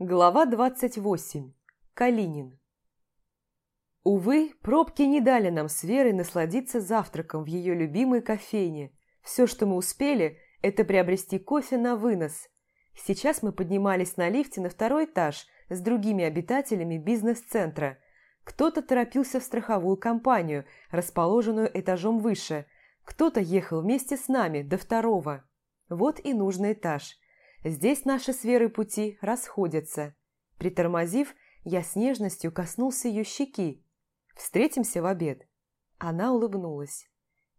Глава 28. Калинин. Увы, пробки не дали нам с Верой насладиться завтраком в ее любимой кофейне. Все, что мы успели, это приобрести кофе на вынос. Сейчас мы поднимались на лифте на второй этаж с другими обитателями бизнес-центра. Кто-то торопился в страховую компанию, расположенную этажом выше. Кто-то ехал вместе с нами до второго. Вот и нужный этаж – Здесь наши с Верой пути расходятся. Притормозив, я с нежностью коснулся ее щеки. «Встретимся в обед». Она улыбнулась.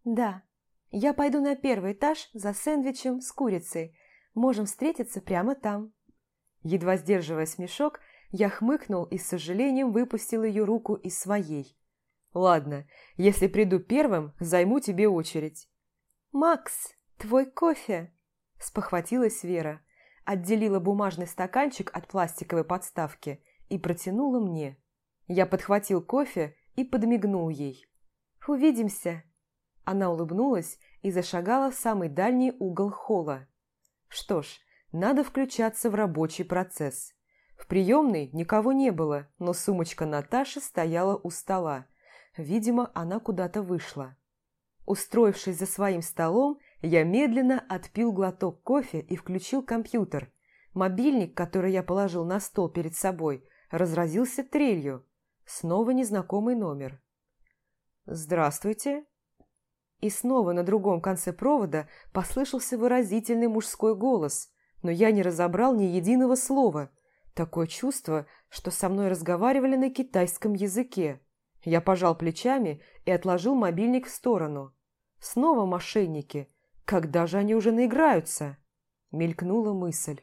«Да, я пойду на первый этаж за сэндвичем с курицей. Можем встретиться прямо там». Едва сдерживая смешок, я хмыкнул и с сожалением выпустил ее руку из своей. «Ладно, если приду первым, займу тебе очередь». «Макс, твой кофе!» – спохватилась Вера отделила бумажный стаканчик от пластиковой подставки и протянула мне. Я подхватил кофе и подмигнул ей. «Увидимся!» Она улыбнулась и зашагала в самый дальний угол холла. Что ж, надо включаться в рабочий процесс. В приемной никого не было, но сумочка Наташи стояла у стола. Видимо, она куда-то вышла. Устроившись за своим столом, я медленно отпил глоток кофе и включил компьютер. Мобильник, который я положил на стол перед собой, разразился трелью. Снова незнакомый номер. «Здравствуйте». И снова на другом конце провода послышался выразительный мужской голос, но я не разобрал ни единого слова. Такое чувство, что со мной разговаривали на китайском языке. Я пожал плечами и отложил мобильник в сторону. Снова мошенники – когда же они уже наиграются? Мелькнула мысль.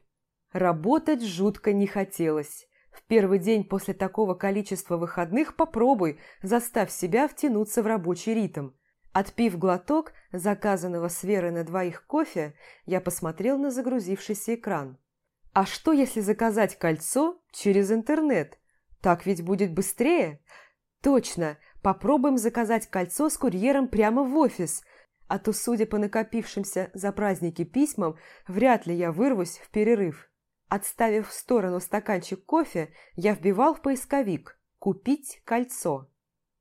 Работать жутко не хотелось. В первый день после такого количества выходных попробуй, заставь себя втянуться в рабочий ритм. Отпив глоток заказанного с Верой на двоих кофе, я посмотрел на загрузившийся экран. А что, если заказать кольцо через интернет? Так ведь будет быстрее? Точно, попробуем заказать кольцо с курьером прямо в офис – а то, судя по накопившимся за праздники письмам, вряд ли я вырвусь в перерыв. Отставив в сторону стаканчик кофе, я вбивал в поисковик «Купить кольцо».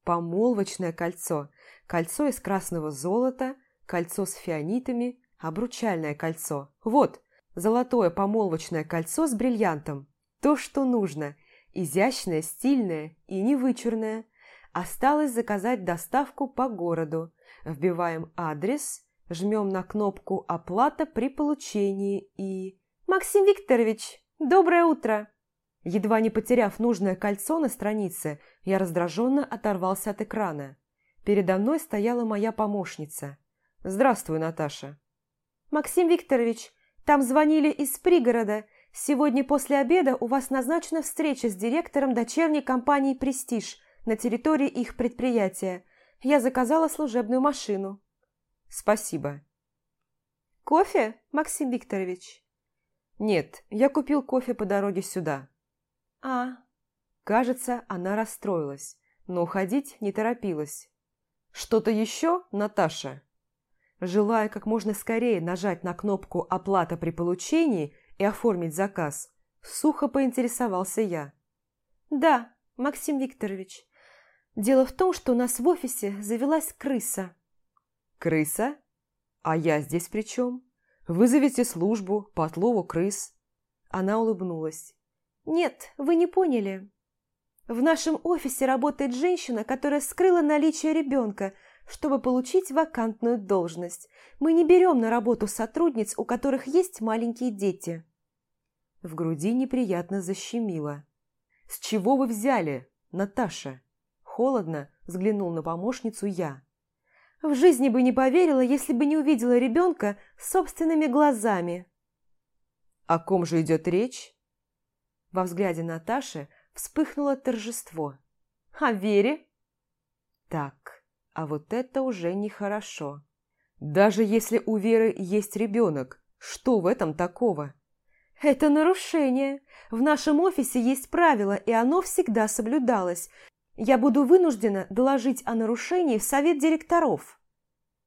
Помолвочное кольцо, кольцо из красного золота, кольцо с фианитами, обручальное кольцо. Вот, золотое помолвочное кольцо с бриллиантом. То, что нужно. Изящное, стильное и невычурное. Осталось заказать доставку по городу. Вбиваем адрес, жмем на кнопку «Оплата при получении» и... «Максим Викторович, доброе утро!» Едва не потеряв нужное кольцо на странице, я раздраженно оторвался от экрана. Передо мной стояла моя помощница. «Здравствуй, Наташа». «Максим Викторович, там звонили из пригорода. Сегодня после обеда у вас назначена встреча с директором дочерней компании «Престиж» на территории их предприятия. Я заказала служебную машину. Спасибо. Кофе, Максим Викторович? Нет, я купил кофе по дороге сюда. А. Кажется, она расстроилась, но уходить не торопилась. Что-то еще, Наташа? Желая как можно скорее нажать на кнопку «Оплата при получении» и оформить заказ, сухо поинтересовался я. «Да, Максим Викторович, Дело в том, что у нас в офисе завелась крыса. Крыса? А я здесь при чем? Вызовите службу по отлову крыс. Она улыбнулась. Нет, вы не поняли. В нашем офисе работает женщина, которая скрыла наличие ребенка, чтобы получить вакантную должность. Мы не берем на работу сотрудниц, у которых есть маленькие дети. В груди неприятно защемило. «С чего вы взяли, Наташа?» Холодно взглянул на помощницу я. В жизни бы не поверила, если бы не увидела ребенка собственными глазами. О ком же идет речь? Во взгляде Наташи вспыхнуло торжество. О Вере? Так, а вот это уже нехорошо. Даже если у Веры есть ребенок, что в этом такого? Это нарушение. В нашем офисе есть правило, и оно всегда соблюдалось я буду вынуждена доложить о нарушении в совет директоров.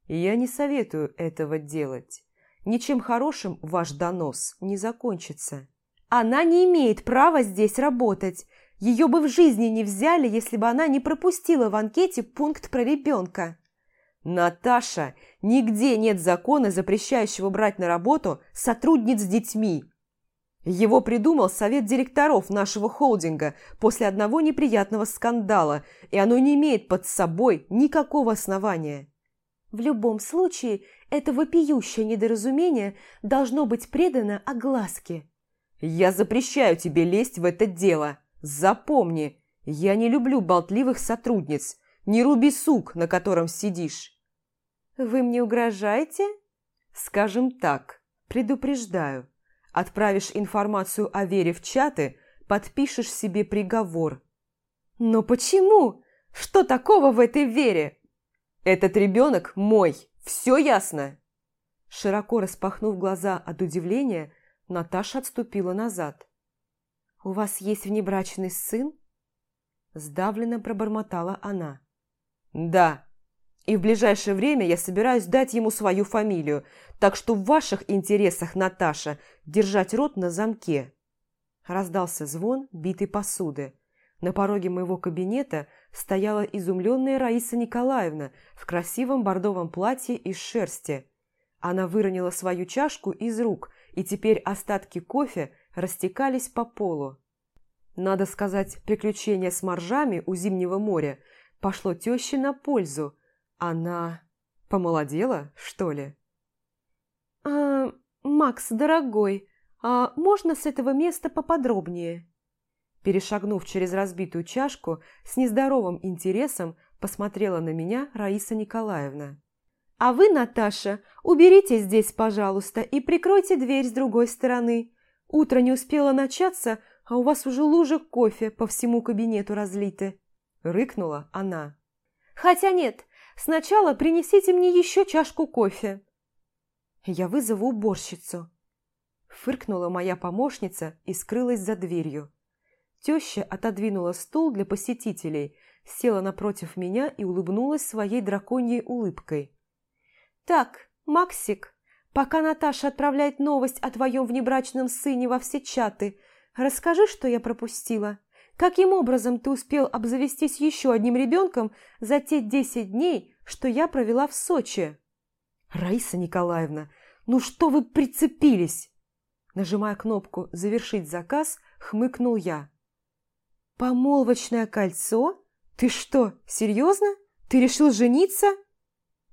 Я не советую этого делать. Ничем хорошим ваш донос не закончится. Она не имеет права здесь работать. Ее бы в жизни не взяли, если бы она не пропустила в анкете пункт про ребенка. Наташа, нигде нет закона, запрещающего брать на работу сотрудниц с детьми. Его придумал совет директоров нашего холдинга после одного неприятного скандала, и оно не имеет под собой никакого основания. В любом случае, это вопиющее недоразумение должно быть предано огласке. Я запрещаю тебе лезть в это дело. Запомни, я не люблю болтливых сотрудниц. Не руби сук, на котором сидишь. Вы мне угрожаете? Скажем так, предупреждаю. Отправишь информацию о Вере в чаты, подпишешь себе приговор. Но почему? Что такого в этой Вере? Этот ребенок мой, все ясно? Широко распахнув глаза от удивления, Наташа отступила назад. «У вас есть внебрачный сын?» Сдавленно пробормотала она. «Да, и в ближайшее время я собираюсь дать ему свою фамилию, так что в ваших интересах, Наташа, держать рот на замке». Раздался звон битой посуды. На пороге моего кабинета стояла изумленная Раиса Николаевна в красивом бордовом платье из шерсти. Она выронила свою чашку из рук, и теперь остатки кофе растекались по полу. Надо сказать, приключение с моржами у Зимнего моря пошло теще на пользу. Она помолодела, что ли? «А, Макс, дорогой, а можно с этого места поподробнее?» Перешагнув через разбитую чашку, с нездоровым интересом посмотрела на меня Раиса Николаевна. «А вы, Наташа, уберите здесь, пожалуйста, и прикройте дверь с другой стороны. Утро не успело начаться, а у вас уже лужи кофе по всему кабинету разлиты», – рыкнула она. «Хотя нет, сначала принесите мне еще чашку кофе». «Я вызову уборщицу», – фыркнула моя помощница и скрылась за дверью. Теща отодвинула стул для посетителей, села напротив меня и улыбнулась своей драконьей улыбкой. «Так, Максик, пока Наташа отправляет новость о твоем внебрачном сыне во все чаты, расскажи, что я пропустила. Каким образом ты успел обзавестись еще одним ребенком за те десять дней, что я провела в Сочи?» «Раиса Николаевна, ну что вы прицепились?» Нажимая кнопку «Завершить заказ», хмыкнул я. «Помолвочное кольцо? Ты что, серьезно? Ты решил жениться?»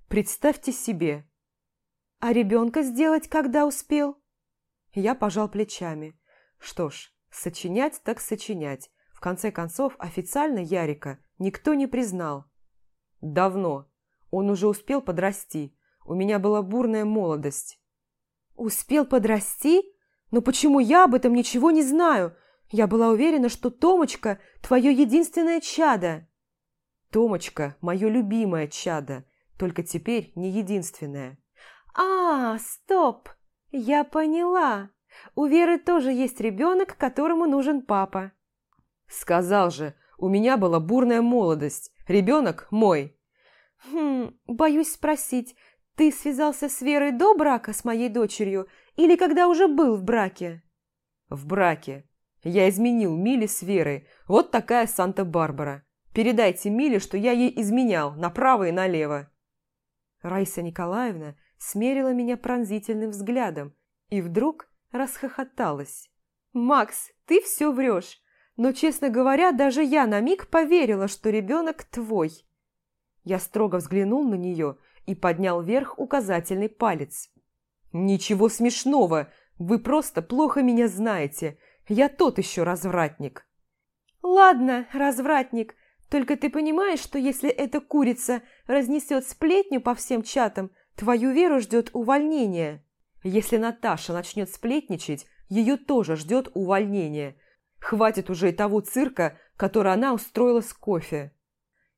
Представьте себе. А ребенка сделать когда успел? Я пожал плечами. Что ж, сочинять так сочинять. В конце концов, официально Ярика никто не признал. Давно. Он уже успел подрасти. У меня была бурная молодость. Успел подрасти? Но почему я об этом ничего не знаю? Я была уверена, что Томочка – твое единственное чадо. Томочка – мое любимое чадо – только теперь не единственная. «А, стоп! Я поняла! У Веры тоже есть ребенок, которому нужен папа». «Сказал же, у меня была бурная молодость. Ребенок мой». «Хм, боюсь спросить, ты связался с Верой до брака с моей дочерью или когда уже был в браке?» «В браке. Я изменил Миле с Верой. Вот такая Санта-Барбара. Передайте Миле, что я ей изменял направо и налево». Раиса Николаевна смерила меня пронзительным взглядом и вдруг расхохоталась. «Макс, ты все врешь, но, честно говоря, даже я на миг поверила, что ребенок твой». Я строго взглянул на нее и поднял вверх указательный палец. «Ничего смешного, вы просто плохо меня знаете. Я тот еще развратник». «Ладно, развратник, только ты понимаешь, что если эта курица разнесет сплетню по всем чатам, твою веру ждет увольнение. Если Наташа начнет сплетничать, ее тоже ждет увольнение. Хватит уже и того цирка, который она устроила с кофе.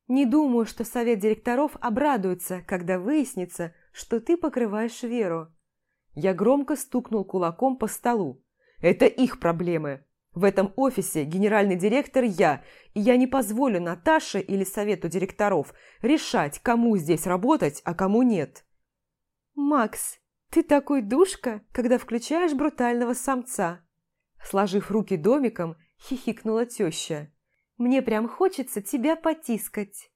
Не думаю, что совет директоров обрадуется, когда выяснится, что ты покрываешь веру. Я громко стукнул кулаком по столу. Это их проблемы. В этом офисе генеральный директор я, и я не позволю Наташе или совету директоров решать, кому здесь работать, а кому нет. Макс, ты такой душка, когда включаешь брутального самца. Сложив руки домиком, хихикнула теща. «Мне прям хочется тебя потискать!»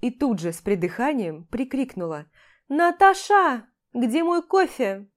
И тут же с придыханием прикрикнула. «Наташа, где мой кофе?»